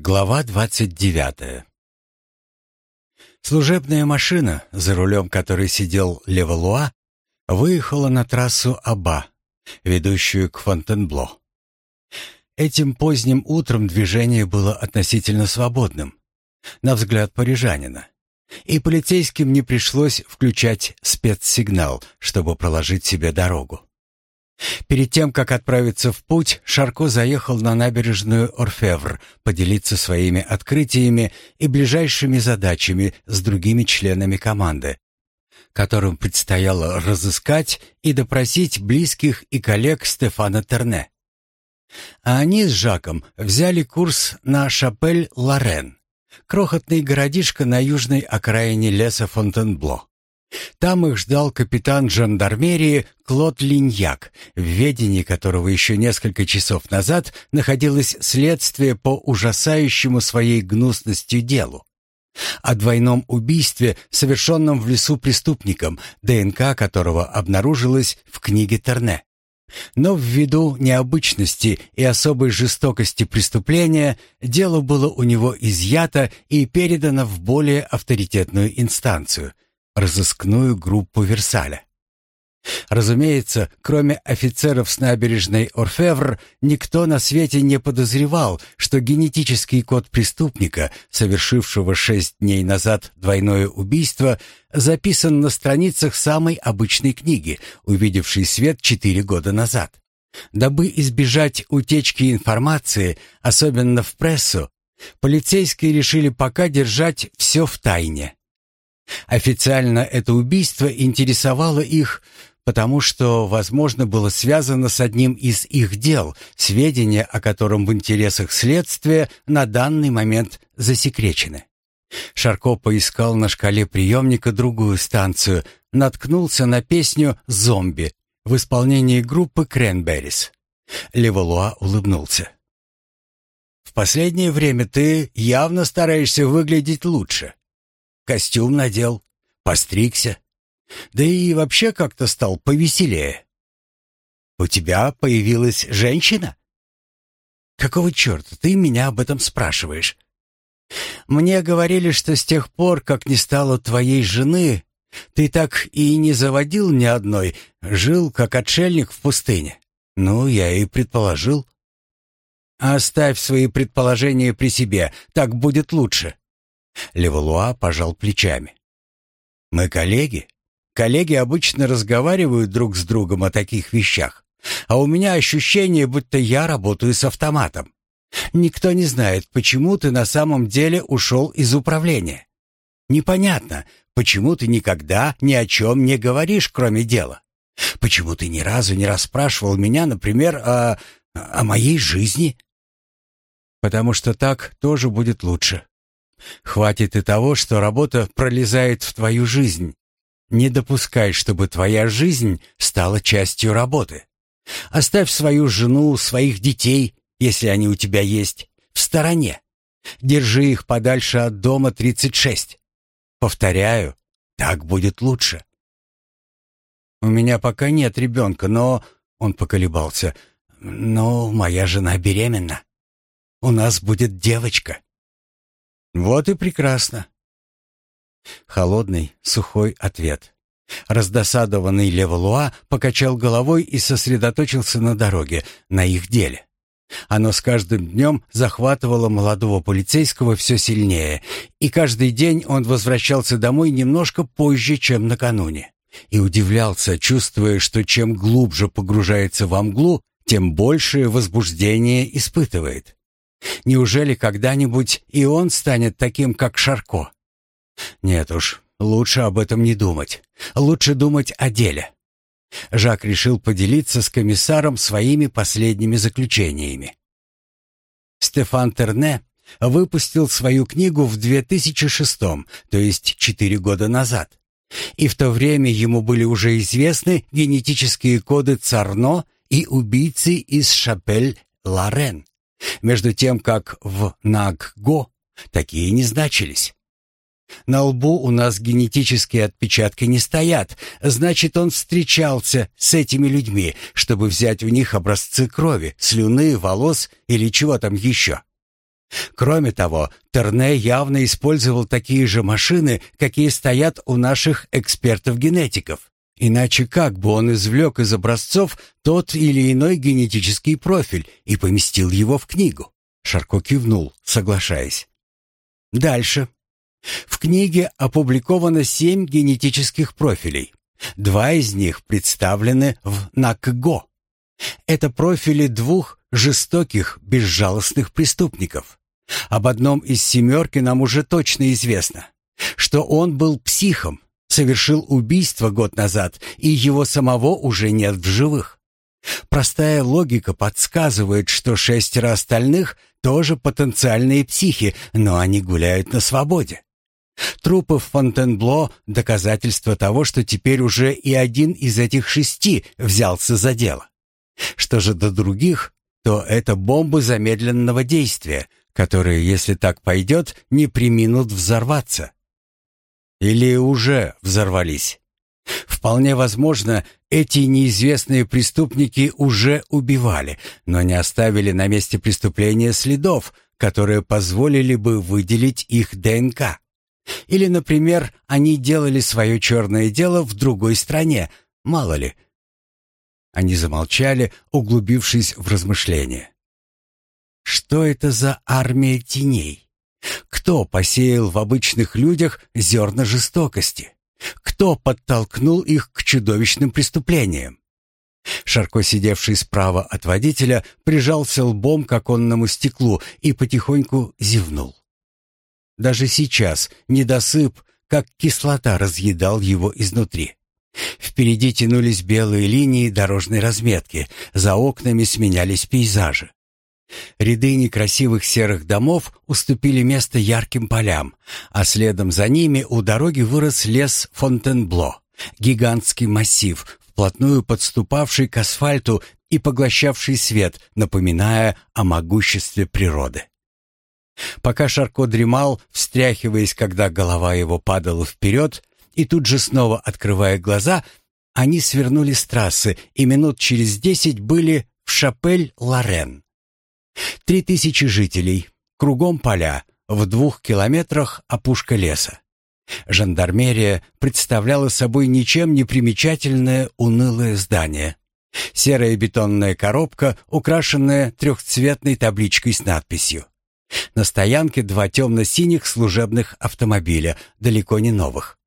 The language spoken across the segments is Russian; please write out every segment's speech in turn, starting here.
Глава двадцать девятая Служебная машина, за рулем которой сидел Левалуа, выехала на трассу Аба, ведущую к Фонтенбло. Этим поздним утром движение было относительно свободным, на взгляд парижанина, и полицейским не пришлось включать спецсигнал, чтобы проложить себе дорогу. Перед тем, как отправиться в путь, Шарко заехал на набережную Орфевр поделиться своими открытиями и ближайшими задачами с другими членами команды, которым предстояло разыскать и допросить близких и коллег Стефана Терне. А они с Жаком взяли курс на Шапель-Лорен, крохотный городишко на южной окраине леса Фонтенбло. Там их ждал капитан жандармерии Клод Линьяк, в ведении которого еще несколько часов назад находилось следствие по ужасающему своей гнусностью делу. О двойном убийстве, совершенном в лесу преступником, ДНК которого обнаружилась в книге Терне. Но ввиду необычности и особой жестокости преступления дело было у него изъято и передано в более авторитетную инстанцию – разыскную группу Версаля. Разумеется, кроме офицеров с набережной Орфевр, никто на свете не подозревал, что генетический код преступника, совершившего шесть дней назад двойное убийство, записан на страницах самой обычной книги, увидевшей свет четыре года назад. Дабы избежать утечки информации, особенно в прессу, полицейские решили пока держать все в тайне. Официально это убийство интересовало их, потому что, возможно, было связано с одним из их дел, сведения о котором в интересах следствия на данный момент засекречены. Шарко поискал на шкале приемника другую станцию, наткнулся на песню «Зомби» в исполнении группы «Кренберрис». Леволуа улыбнулся. «В последнее время ты явно стараешься выглядеть лучше костюм надел, постригся. Да и вообще как-то стал повеселее. У тебя появилась женщина? Какого черта ты меня об этом спрашиваешь? Мне говорили, что с тех пор, как не стало твоей жены, ты так и не заводил ни одной, жил как отшельник в пустыне. Ну, я и предположил. Оставь свои предположения при себе, так будет лучше. Левалуа пожал плечами. «Мы коллеги. Коллеги обычно разговаривают друг с другом о таких вещах. А у меня ощущение, будто я работаю с автоматом. Никто не знает, почему ты на самом деле ушел из управления. Непонятно, почему ты никогда ни о чем не говоришь, кроме дела. Почему ты ни разу не расспрашивал меня, например, о... о моей жизни? Потому что так тоже будет лучше. Хватит и того, что работа пролезает в твою жизнь. Не допускай, чтобы твоя жизнь стала частью работы. Оставь свою жену, своих детей, если они у тебя есть, в стороне. Держи их подальше от дома 36. Повторяю, так будет лучше. У меня пока нет ребенка, но... Он поколебался. Но моя жена беременна. У нас будет девочка. Вот и прекрасно. Холодный, сухой ответ. Раздосадованный Левалуа покачал головой и сосредоточился на дороге, на их деле. Оно с каждым днем захватывало молодого полицейского все сильнее, и каждый день он возвращался домой немножко позже, чем накануне. И удивлялся, чувствуя, что чем глубже погружается во мглу, тем большее возбуждение испытывает. Неужели когда-нибудь и он станет таким, как Шарко? Нет уж, лучше об этом не думать. Лучше думать о деле. Жак решил поделиться с комиссаром своими последними заключениями. Стефан Терне выпустил свою книгу в 2006, то есть четыре года назад. И в то время ему были уже известны генетические коды Царно и убийцы из Шапель-Лорен между тем как в Нагго такие не значились. На лбу у нас генетические отпечатки не стоят, значит, он встречался с этими людьми, чтобы взять у них образцы крови, слюны, волос или чего там еще. Кроме того, Терне явно использовал такие же машины, какие стоят у наших экспертов-генетиков. Иначе как бы он извлек из образцов тот или иной генетический профиль и поместил его в книгу? Шарко кивнул, соглашаясь. Дальше. В книге опубликовано семь генетических профилей. Два из них представлены в НАКГО. Это профили двух жестоких, безжалостных преступников. Об одном из семерки нам уже точно известно, что он был психом, совершил убийство год назад, и его самого уже нет в живых. Простая логика подсказывает, что шестеро остальных тоже потенциальные психи, но они гуляют на свободе. Трупы в Фонтенбло — доказательство того, что теперь уже и один из этих шести взялся за дело. Что же до других, то это бомбы замедленного действия, которые, если так пойдет, не приминут взорваться. Или уже взорвались. Вполне возможно, эти неизвестные преступники уже убивали, но не оставили на месте преступления следов, которые позволили бы выделить их ДНК. Или, например, они делали свое черное дело в другой стране, мало ли. Они замолчали, углубившись в размышления. Что это за армия теней? Кто посеял в обычных людях зерна жестокости? Кто подтолкнул их к чудовищным преступлениям? Шарко, сидевший справа от водителя, прижался лбом к оконному стеклу и потихоньку зевнул. Даже сейчас недосып, как кислота, разъедал его изнутри. Впереди тянулись белые линии дорожной разметки, за окнами сменялись пейзажи. Ряды некрасивых серых домов уступили место ярким полям, а следом за ними у дороги вырос лес Фонтенбло, гигантский массив, вплотную подступавший к асфальту и поглощавший свет, напоминая о могуществе природы. Пока Шарко дремал, встряхиваясь, когда голова его падала вперед, и тут же снова открывая глаза, они свернули с трассы и минут через десять были в Шапель-Лорен. Три тысячи жителей, кругом поля, в двух километрах опушка леса. Жандармерия представляла собой ничем не примечательное унылое здание. Серая бетонная коробка, украшенная трехцветной табличкой с надписью. На стоянке два темно-синих служебных автомобиля, далеко не новых.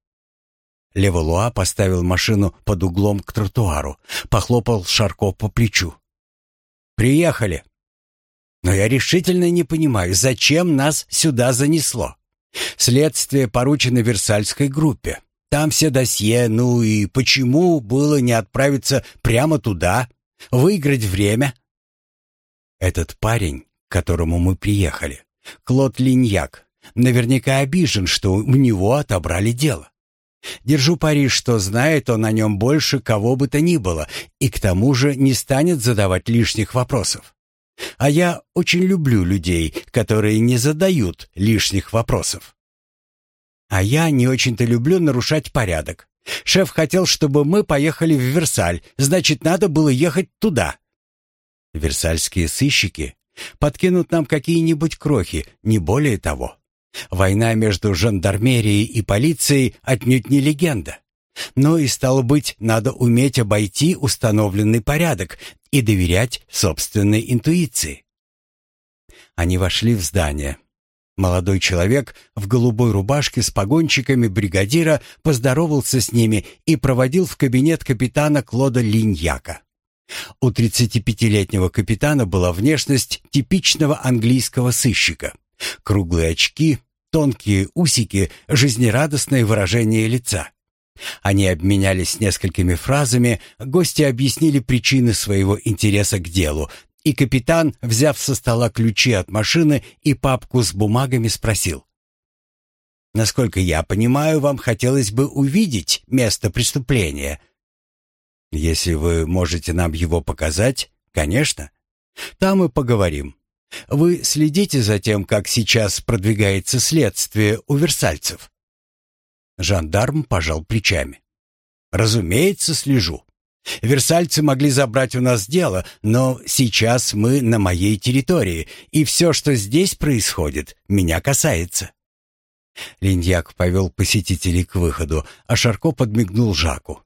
Леволуа поставил машину под углом к тротуару, похлопал Шарко по плечу. «Приехали!» Но я решительно не понимаю, зачем нас сюда занесло. Следствие поручено Версальской группе. Там все досье, ну и почему было не отправиться прямо туда, выиграть время? Этот парень, к которому мы приехали, Клод Линьяк, наверняка обижен, что у него отобрали дело. Держу пари, что знает он о нем больше кого бы то ни было, и к тому же не станет задавать лишних вопросов. А я очень люблю людей, которые не задают лишних вопросов. А я не очень-то люблю нарушать порядок. Шеф хотел, чтобы мы поехали в Версаль, значит, надо было ехать туда. Версальские сыщики подкинут нам какие-нибудь крохи, не более того. Война между жандармерией и полицией отнюдь не легенда. Но и, стало быть, надо уметь обойти установленный порядок и доверять собственной интуиции. Они вошли в здание. Молодой человек в голубой рубашке с погончиками бригадира поздоровался с ними и проводил в кабинет капитана Клода Линьяка. У 35-летнего капитана была внешность типичного английского сыщика. Круглые очки, тонкие усики, жизнерадостное выражение лица. Они обменялись несколькими фразами, гости объяснили причины своего интереса к делу, и капитан, взяв со стола ключи от машины и папку с бумагами, спросил. «Насколько я понимаю, вам хотелось бы увидеть место преступления?» «Если вы можете нам его показать, конечно. Там и поговорим. Вы следите за тем, как сейчас продвигается следствие у версальцев?» Жандарм пожал плечами. «Разумеется, слежу. Версальцы могли забрать у нас дело, но сейчас мы на моей территории, и все, что здесь происходит, меня касается». Линьяк повел посетителей к выходу, а Шарко подмигнул Жаку.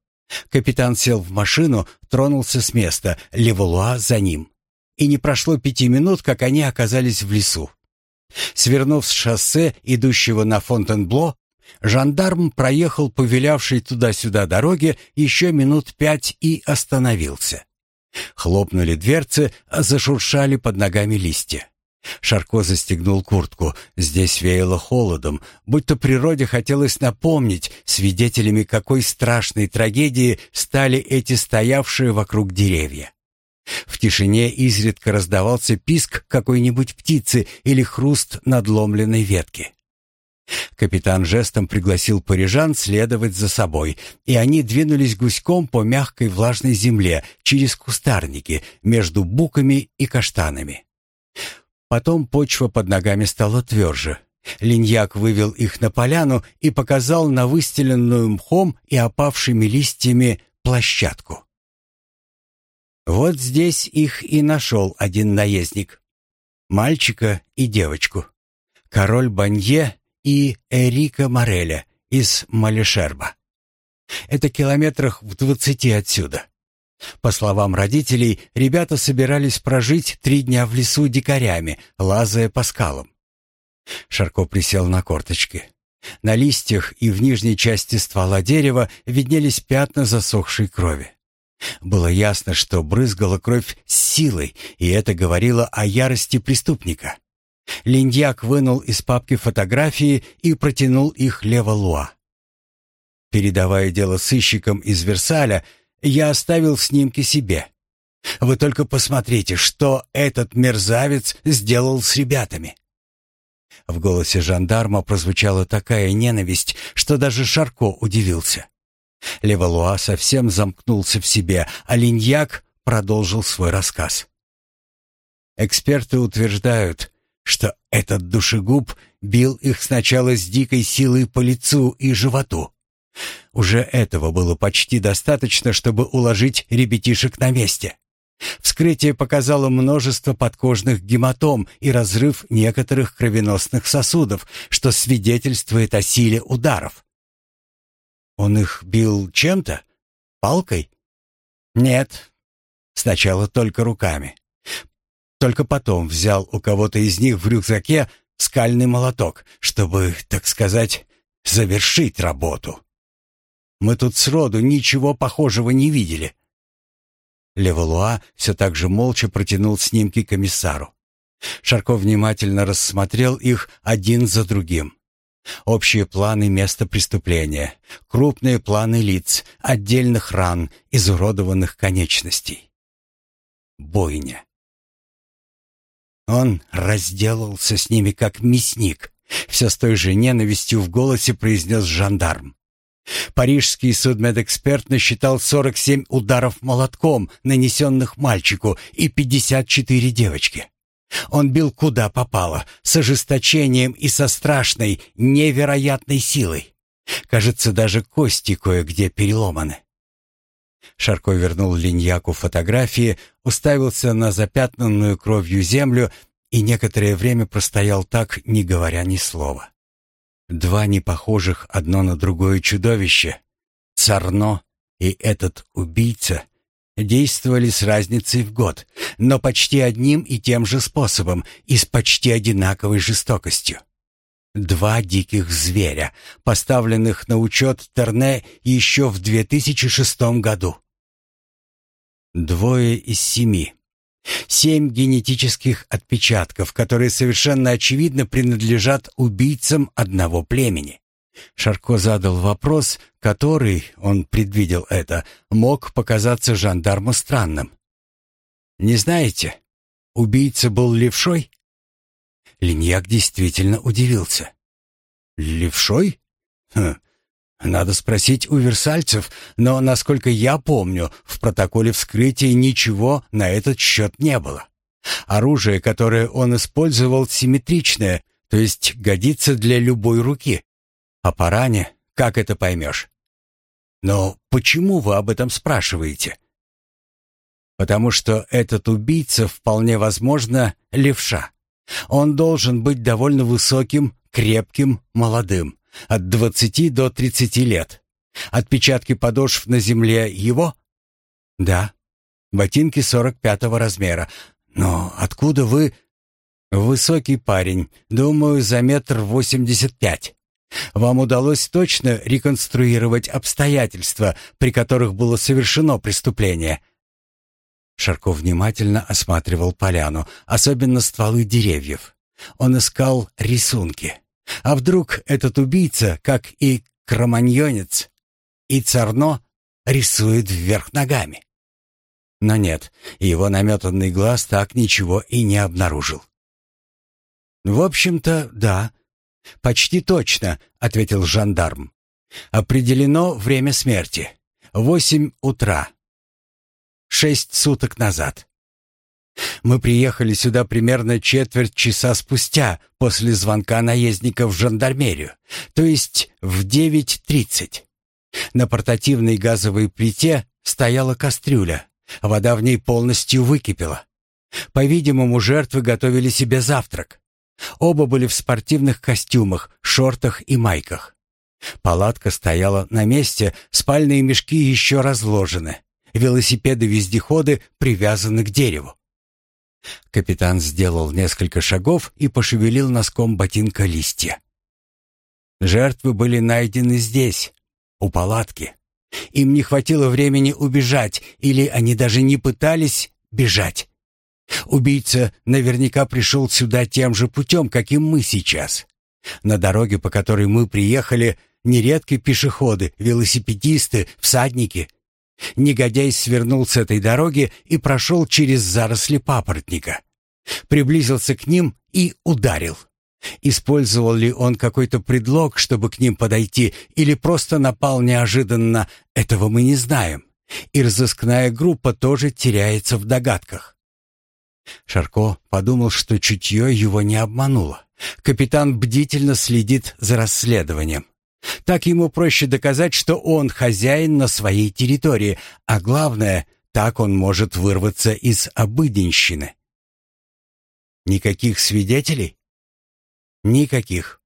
Капитан сел в машину, тронулся с места, Левуа за ним. И не прошло пяти минут, как они оказались в лесу. Свернув с шоссе, идущего на Фонтенбло, жандарм проехал по вилявшей туда-сюда дороге еще минут пять и остановился. Хлопнули дверцы, а зашуршали под ногами листья. Шарко застегнул куртку. Здесь веяло холодом, будто природе хотелось напомнить, свидетелями какой страшной трагедии стали эти стоявшие вокруг деревья. В тишине изредка раздавался писк какой-нибудь птицы или хруст надломленной ветки. Капитан жестом пригласил парижан следовать за собой, и они двинулись гуськом по мягкой влажной земле через кустарники между буками и каштанами. Потом почва под ногами стала тверже. Линьяк вывел их на поляну и показал на выстеленную мхом и опавшими листьями площадку. Вот здесь их и нашел один наездник. Мальчика и девочку. Король Банье и Эрика Мореля из Малишерба. Это километрах в двадцати отсюда. По словам родителей, ребята собирались прожить три дня в лесу дикарями, лазая по скалам. Шарко присел на корточки. На листьях и в нижней части ствола дерева виднелись пятна засохшей крови. Было ясно, что брызгала кровь с силой, и это говорило о ярости преступника. Линдьяк вынул из папки фотографии и протянул их Лево Луа. Передавая дело сыщикам из Версаля, я оставил снимки себе. Вы только посмотрите, что этот мерзавец сделал с ребятами. В голосе жандарма прозвучала такая ненависть, что даже Шарко удивился. Левалуа совсем замкнулся в себе, а Линьяк продолжил свой рассказ. Эксперты утверждают, что этот душегуб бил их сначала с дикой силой по лицу и животу, уже этого было почти достаточно, чтобы уложить ребятишек на месте. Вскрытие показало множество подкожных гематом и разрыв некоторых кровеносных сосудов, что свидетельствует о силе ударов. Он их бил чем-то? Палкой? Нет. Сначала только руками. Только потом взял у кого-то из них в рюкзаке скальный молоток, чтобы, так сказать, завершить работу. Мы тут сроду ничего похожего не видели». Левалуа все так же молча протянул снимки комиссару. Шарко внимательно рассмотрел их один за другим. Общие планы места преступления, крупные планы лиц, отдельных ран, изуродованных конечностей. Бойня. Он разделался с ними как мясник. Все с той же ненавистью в голосе произнес жандарм. Парижский судмедэксперт насчитал 47 ударов молотком, нанесенных мальчику, и 54 девочке. Он бил куда попало, с ожесточением и со страшной, невероятной силой. Кажется, даже кости кое-где переломаны. Шарко вернул Линьяку фотографии, уставился на запятнанную кровью землю и некоторое время простоял так, не говоря ни слова. Два непохожих одно на другое чудовище, Царно и этот убийца, действовали с разницей в год, но почти одним и тем же способом и с почти одинаковой жестокостью. Два диких зверя, поставленных на учет Терне еще в 2006 году. Двое из семи. Семь генетических отпечатков, которые совершенно очевидно принадлежат убийцам одного племени. Шарко задал вопрос, который, он предвидел это, мог показаться жандарму странным. «Не знаете, убийца был левшой?» Линьяк действительно удивился. «Левшой? Хм, надо спросить у версальцев, но, насколько я помню, в протоколе вскрытия ничего на этот счет не было. Оружие, которое он использовал, симметричное, то есть годится для любой руки. А по ране, как это поймешь? Но почему вы об этом спрашиваете? потому что этот убийца вполне возможно левша. Он должен быть довольно высоким, крепким, молодым, от 20 до 30 лет. Отпечатки подошв на земле его? Да. Ботинки 45-го размера. Но откуда вы... Высокий парень, думаю, за метр восемьдесят пять. Вам удалось точно реконструировать обстоятельства, при которых было совершено преступление?» Шарков внимательно осматривал поляну, особенно стволы деревьев. Он искал рисунки. А вдруг этот убийца, как и кроманьонец, и царно, рисует вверх ногами? Но нет, его наметанный глаз так ничего и не обнаружил. «В общем-то, да», «Почти точно», — ответил жандарм. «Определено время смерти. Восемь утра. Шесть суток назад. Мы приехали сюда примерно четверть часа спустя после звонка наездника в жандармерию, то есть в девять тридцать. На портативной газовой плите стояла кастрюля. Вода в ней полностью выкипела. По-видимому, жертвы готовили себе завтрак. Оба были в спортивных костюмах, шортах и майках. Палатка стояла на месте, спальные мешки еще разложены. Велосипеды-вездеходы привязаны к дереву. Капитан сделал несколько шагов и пошевелил носком ботинка листья. Жертвы были найдены здесь, у палатки. Им не хватило времени убежать, или они даже не пытались бежать. Убийца наверняка пришел сюда тем же путем, каким мы сейчас. На дороге, по которой мы приехали, нередки пешеходы, велосипедисты, всадники. Негодяй свернул с этой дороги и прошел через заросли папоротника. Приблизился к ним и ударил. Использовал ли он какой-то предлог, чтобы к ним подойти, или просто напал неожиданно, этого мы не знаем. И разыскная группа тоже теряется в догадках. Шарко подумал, что чутье его не обмануло. Капитан бдительно следит за расследованием. Так ему проще доказать, что он хозяин на своей территории, а главное, так он может вырваться из обыденщины. Никаких свидетелей? Никаких.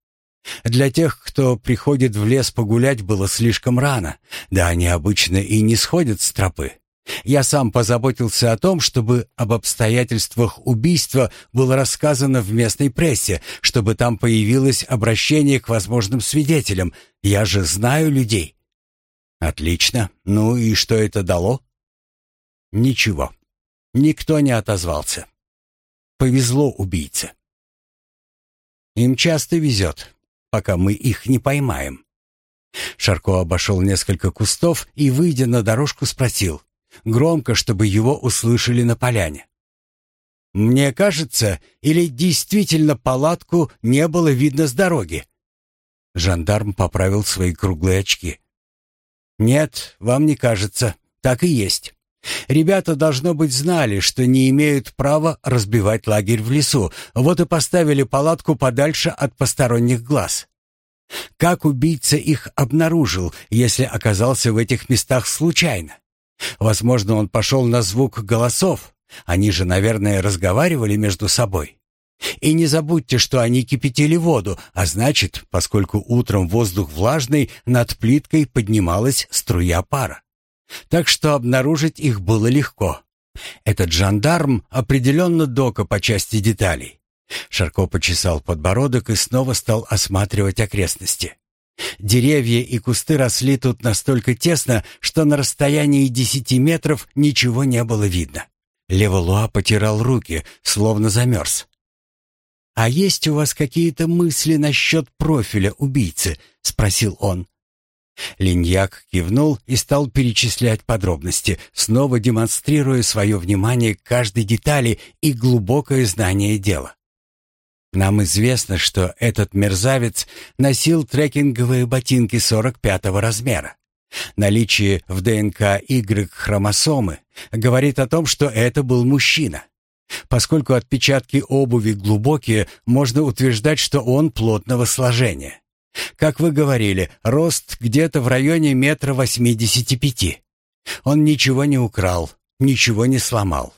Для тех, кто приходит в лес погулять, было слишком рано. Да они обычно и не сходят с тропы. Я сам позаботился о том, чтобы об обстоятельствах убийства было рассказано в местной прессе, чтобы там появилось обращение к возможным свидетелям. Я же знаю людей. Отлично. Ну и что это дало? Ничего. Никто не отозвался. Повезло убийце. Им часто везет, пока мы их не поймаем. Шарко обошел несколько кустов и, выйдя на дорожку, спросил. Громко, чтобы его услышали на поляне. «Мне кажется, или действительно палатку не было видно с дороги?» Жандарм поправил свои круглые очки. «Нет, вам не кажется. Так и есть. Ребята, должно быть, знали, что не имеют права разбивать лагерь в лесу, вот и поставили палатку подальше от посторонних глаз. Как убийца их обнаружил, если оказался в этих местах случайно? Возможно, он пошел на звук голосов. Они же, наверное, разговаривали между собой. И не забудьте, что они кипятили воду, а значит, поскольку утром воздух влажный, над плиткой поднималась струя пара. Так что обнаружить их было легко. Этот жандарм определенно дока по части деталей. Шарко почесал подбородок и снова стал осматривать окрестности. Деревья и кусты росли тут настолько тесно, что на расстоянии десяти метров ничего не было видно. Леволуа потирал руки, словно замерз. «А есть у вас какие-то мысли насчет профиля убийцы?» — спросил он. Линьяк кивнул и стал перечислять подробности, снова демонстрируя свое внимание к каждой детали и глубокое знание дела. Нам известно, что этот мерзавец носил трекинговые ботинки 45-го размера. Наличие в ДНК Y-хромосомы говорит о том, что это был мужчина. Поскольку отпечатки обуви глубокие, можно утверждать, что он плотного сложения. Как вы говорили, рост где-то в районе метра восьмидесяти пяти. Он ничего не украл, ничего не сломал.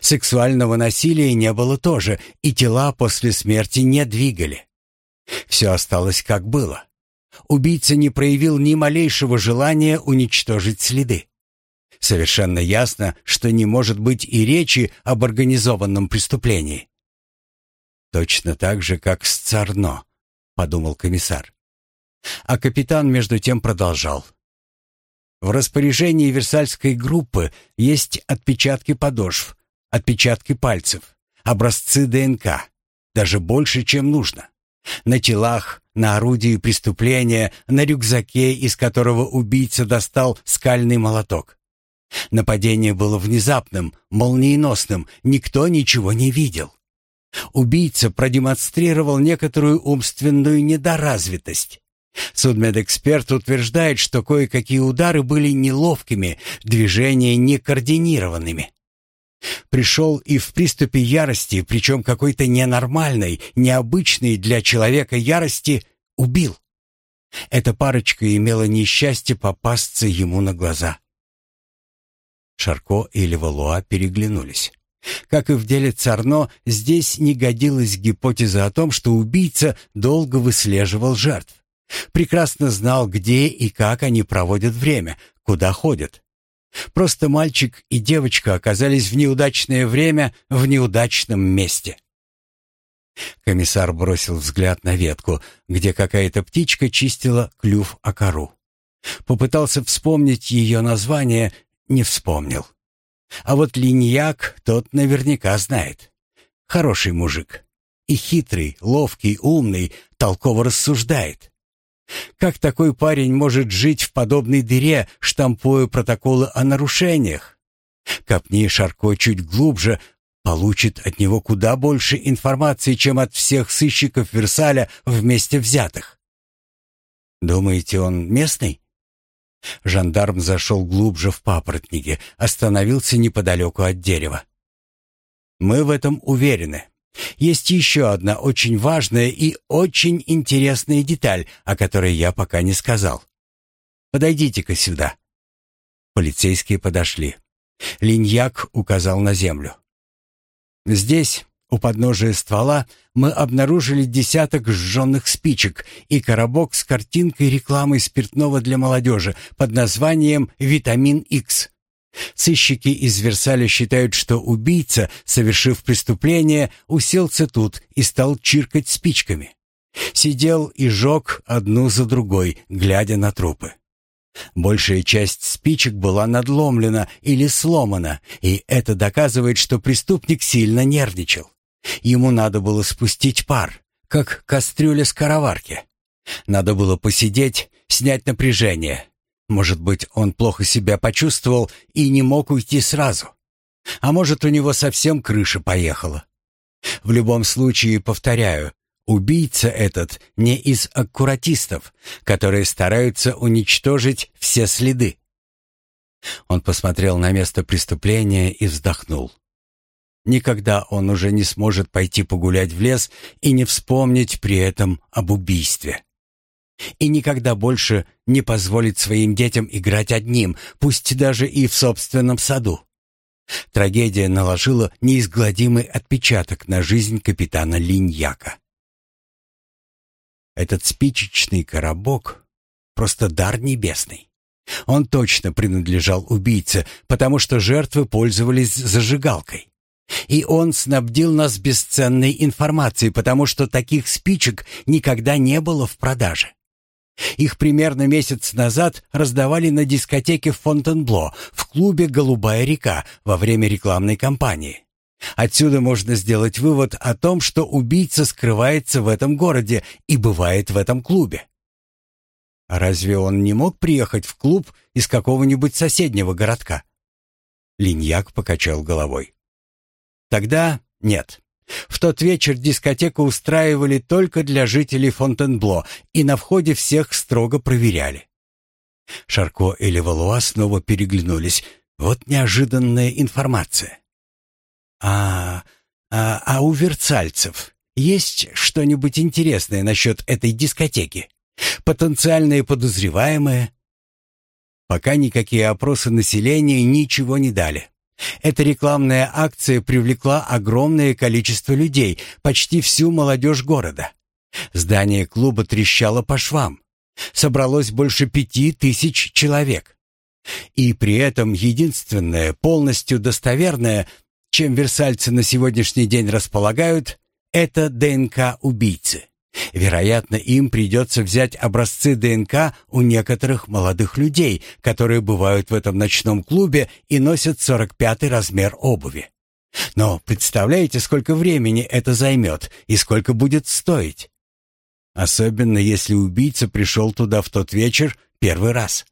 Сексуального насилия не было тоже, и тела после смерти не двигали. Все осталось как было. Убийца не проявил ни малейшего желания уничтожить следы. Совершенно ясно, что не может быть и речи об организованном преступлении. Точно так же, как с Царно, подумал комиссар. А капитан между тем продолжал. В распоряжении Версальской группы есть отпечатки подошв, отпечатки пальцев, образцы ДНК, даже больше, чем нужно. На телах, на орудии преступления, на рюкзаке, из которого убийца достал скальный молоток. Нападение было внезапным, молниеносным, никто ничего не видел. Убийца продемонстрировал некоторую умственную недоразвитость. Судмедэксперт утверждает, что кое-какие удары были неловкими, движения некоординированными. Пришел и в приступе ярости, причем какой-то ненормальной, необычной для человека ярости, убил. Эта парочка имела несчастье попасться ему на глаза. Шарко и Левалуа переглянулись. Как и в деле Царно, здесь не годилась гипотеза о том, что убийца долго выслеживал жертв. Прекрасно знал, где и как они проводят время, куда ходят. Просто мальчик и девочка оказались в неудачное время в неудачном месте. Комиссар бросил взгляд на ветку, где какая-то птичка чистила клюв о кору. Попытался вспомнить ее название, не вспомнил. А вот линьяк тот наверняка знает. Хороший мужик. И хитрый, ловкий, умный, толково рассуждает. Как такой парень может жить в подобной дыре, штампуя протоколы о нарушениях? Копни Шарко чуть глубже, получит от него куда больше информации, чем от всех сыщиков Версаля вместе взятых. Думаете, он местный? Жандарм зашел глубже в папоротники, остановился неподалеку от дерева. Мы в этом уверены. Есть еще одна очень важная и очень интересная деталь, о которой я пока не сказал. Подойдите-ка сюда. Полицейские подошли. Линьяк указал на землю. Здесь, у подножия ствола, мы обнаружили десяток сжженных спичек и коробок с картинкой рекламы спиртного для молодежи под названием «Витамин X». Сыщики из Версаля считают, что убийца, совершив преступление, уселся тут и стал чиркать спичками. Сидел и жег одну за другой, глядя на трупы. Большая часть спичек была надломлена или сломана, и это доказывает, что преступник сильно нервничал. Ему надо было спустить пар, как кастрюля скороварки. Надо было посидеть, снять напряжение, может быть, он плохо себя почувствовал и не мог уйти сразу. А может, у него совсем крыша поехала. В любом случае, повторяю, убийца этот не из аккуратистов, которые стараются уничтожить все следы. Он посмотрел на место преступления и вздохнул. Никогда он уже не сможет пойти погулять в лес и не вспомнить при этом об убийстве и никогда больше не позволит своим детям играть одним, пусть даже и в собственном саду. Трагедия наложила неизгладимый отпечаток на жизнь капитана Линьяка. Этот спичечный коробок — просто дар небесный. Он точно принадлежал убийце, потому что жертвы пользовались зажигалкой. И он снабдил нас бесценной информацией, потому что таких спичек никогда не было в продаже. Их примерно месяц назад раздавали на дискотеке в Фонтенбло, в клубе «Голубая река» во время рекламной кампании. Отсюда можно сделать вывод о том, что убийца скрывается в этом городе и бывает в этом клубе. А разве он не мог приехать в клуб из какого-нибудь соседнего городка? Линьяк покачал головой. Тогда нет. В тот вечер дискотеку устраивали только для жителей Фонтенбло, и на входе всех строго проверяли. Шарко и Левалуа снова переглянулись. Вот неожиданная информация. А, а, а у верцальцев есть что-нибудь интересное насчет этой дискотеки? Потенциальные подозреваемые? Пока никакие опросы населения ничего не дали. Эта рекламная акция привлекла огромное количество людей, почти всю молодежь города. Здание клуба трещало по швам. Собралось больше пяти тысяч человек. И при этом единственное, полностью достоверное, чем версальцы на сегодняшний день располагают, это ДНК убийцы. Вероятно, им придется взять образцы ДНК у некоторых молодых людей, которые бывают в этом ночном клубе и носят 45-й размер обуви. Но представляете, сколько времени это займет и сколько будет стоить? Особенно если убийца пришел туда в тот вечер первый раз.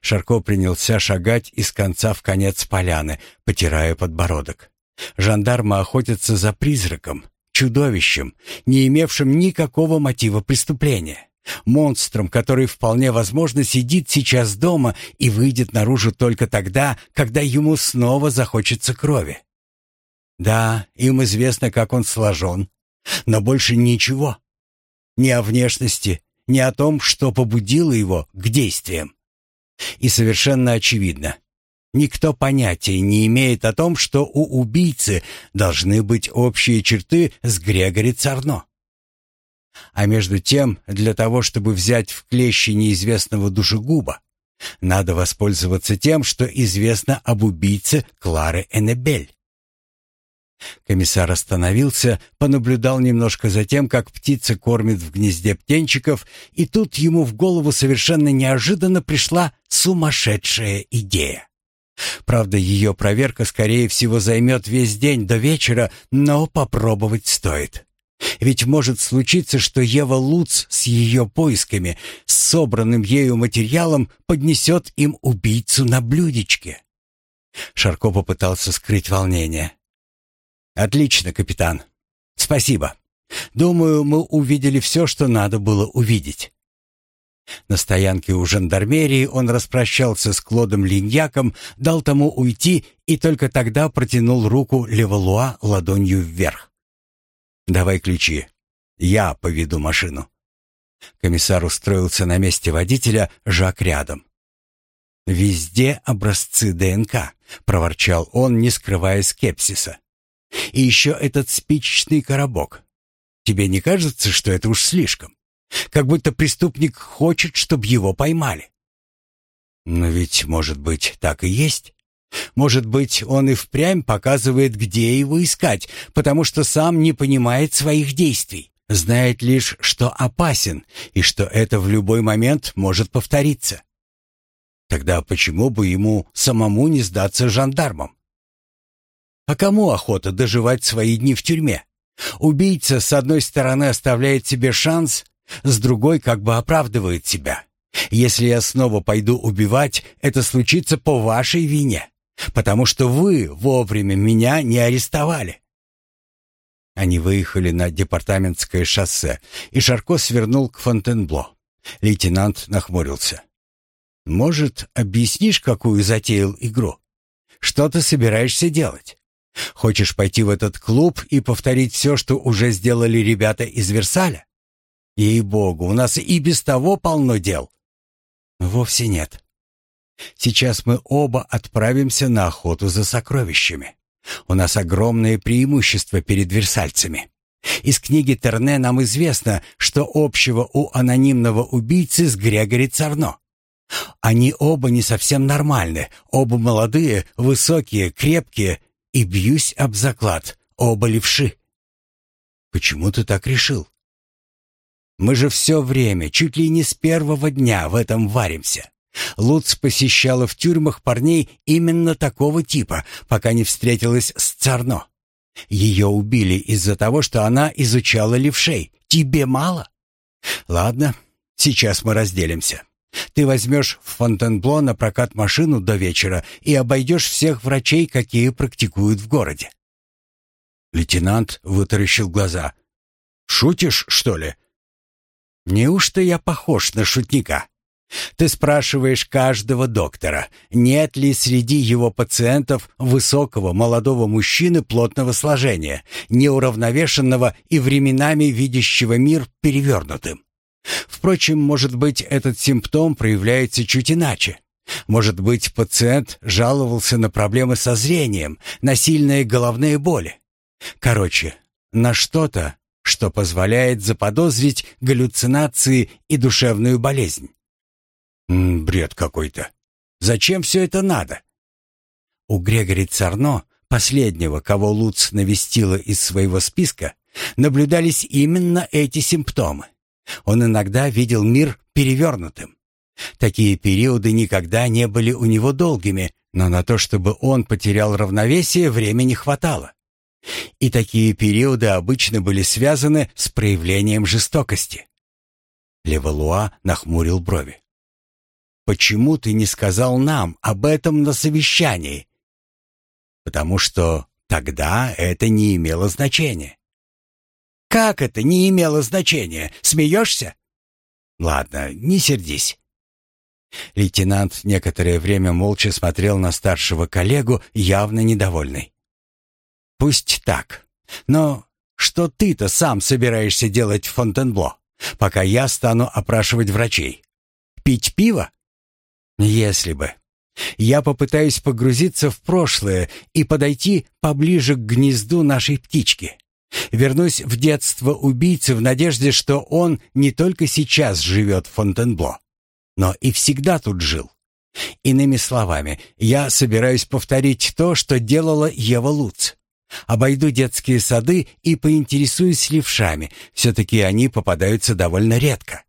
Шарко принялся шагать из конца в конец поляны, потирая подбородок. Жандармы охотятся за призраком, чудовищем, не имевшим никакого мотива преступления. Монстром, который вполне возможно сидит сейчас дома и выйдет наружу только тогда, когда ему снова захочется крови. Да, им известно, как он сложен, но больше ничего. Ни о внешности, ни о том, что побудило его к действиям. И совершенно очевидно, Никто понятия не имеет о том, что у убийцы должны быть общие черты с Грегори Царно. А между тем, для того, чтобы взять в клещи неизвестного душегуба, надо воспользоваться тем, что известно об убийце Клары Эннебель. Комиссар остановился, понаблюдал немножко за тем, как птица кормит в гнезде птенчиков, и тут ему в голову совершенно неожиданно пришла сумасшедшая идея. Правда, ее проверка, скорее всего, займет весь день до вечера, но попробовать стоит. Ведь может случиться, что Ева Луц с ее поисками, с собранным ею материалом, поднесет им убийцу на блюдечке. Шарко попытался скрыть волнение. «Отлично, капитан. Спасибо. Думаю, мы увидели все, что надо было увидеть. На стоянке у жандармерии он распрощался с Клодом Линьяком, дал тому уйти и только тогда протянул руку Левалуа ладонью вверх. «Давай ключи. Я поведу машину». Комиссар устроился на месте водителя, Жак рядом. «Везде образцы ДНК», — проворчал он, не скрывая скепсиса. «И еще этот спичечный коробок. Тебе не кажется, что это уж слишком?» Как будто преступник хочет, чтобы его поймали. Но ведь, может быть, так и есть. Может быть, он и впрямь показывает, где его искать, потому что сам не понимает своих действий, знает лишь, что опасен и что это в любой момент может повториться. Тогда почему бы ему самому не сдаться жандармам? А кому охота доживать свои дни в тюрьме? Убийца, с одной стороны, оставляет себе шанс, с другой как бы оправдывает себя. Если я снова пойду убивать, это случится по вашей вине, потому что вы вовремя меня не арестовали. Они выехали на департаментское шоссе, и Шарко свернул к Фонтенбло. Лейтенант нахмурился. «Может, объяснишь, какую затеял игру? Что ты собираешься делать? Хочешь пойти в этот клуб и повторить все, что уже сделали ребята из Версаля? Ей-богу, у нас и без того полно дел. Вовсе нет. Сейчас мы оба отправимся на охоту за сокровищами. У нас огромное преимущество перед версальцами. Из книги Терне нам известно, что общего у анонимного убийцы с Грегори Царно. Они оба не совсем нормальны, оба молодые, высокие, крепкие и, бьюсь об заклад, оба левши. Почему ты так решил? Мы же все время, чуть ли не с первого дня в этом варимся. Луц посещала в тюрьмах парней именно такого типа, пока не встретилась с Царно. Ее убили из-за того, что она изучала левшей. Тебе мало? Ладно, сейчас мы разделимся. Ты возьмешь в Фонтенбло на прокат машину до вечера и обойдешь всех врачей, какие практикуют в городе. Лейтенант вытаращил глаза. «Шутишь, что ли?» Неужто я похож на шутника? Ты спрашиваешь каждого доктора, нет ли среди его пациентов высокого молодого мужчины плотного сложения, неуравновешенного и временами видящего мир перевернутым. Впрочем, может быть, этот симптом проявляется чуть иначе. Может быть, пациент жаловался на проблемы со зрением, на сильные головные боли. Короче, на что-то, что позволяет заподозрить галлюцинации и душевную болезнь. Бред какой-то. Зачем все это надо? У Грегори Царно, последнего, кого Луц навестила из своего списка, наблюдались именно эти симптомы. Он иногда видел мир перевернутым. Такие периоды никогда не были у него долгими, но на то, чтобы он потерял равновесие, времени хватало. И такие периоды обычно были связаны с проявлением жестокости. Левалуа нахмурил брови. «Почему ты не сказал нам об этом на совещании?» «Потому что тогда это не имело значения». «Как это не имело значения? Смеешься?» «Ладно, не сердись. Лейтенант некоторое время молча смотрел на старшего коллегу, явно недовольный. «Пусть так. Но что ты-то сам собираешься делать в Фонтенбло, пока я стану опрашивать врачей? Пить пиво? Если бы. Я попытаюсь погрузиться в прошлое и подойти поближе к гнезду нашей птички. Вернусь в детство убийцы в надежде, что он не только сейчас живет в Фонтенбло, но и всегда тут жил. Иными словами, я собираюсь повторить то, что делала Ева Луц. Обойду детские сады и поинтересуюсь левшами. Все-таки они попадаются довольно редко.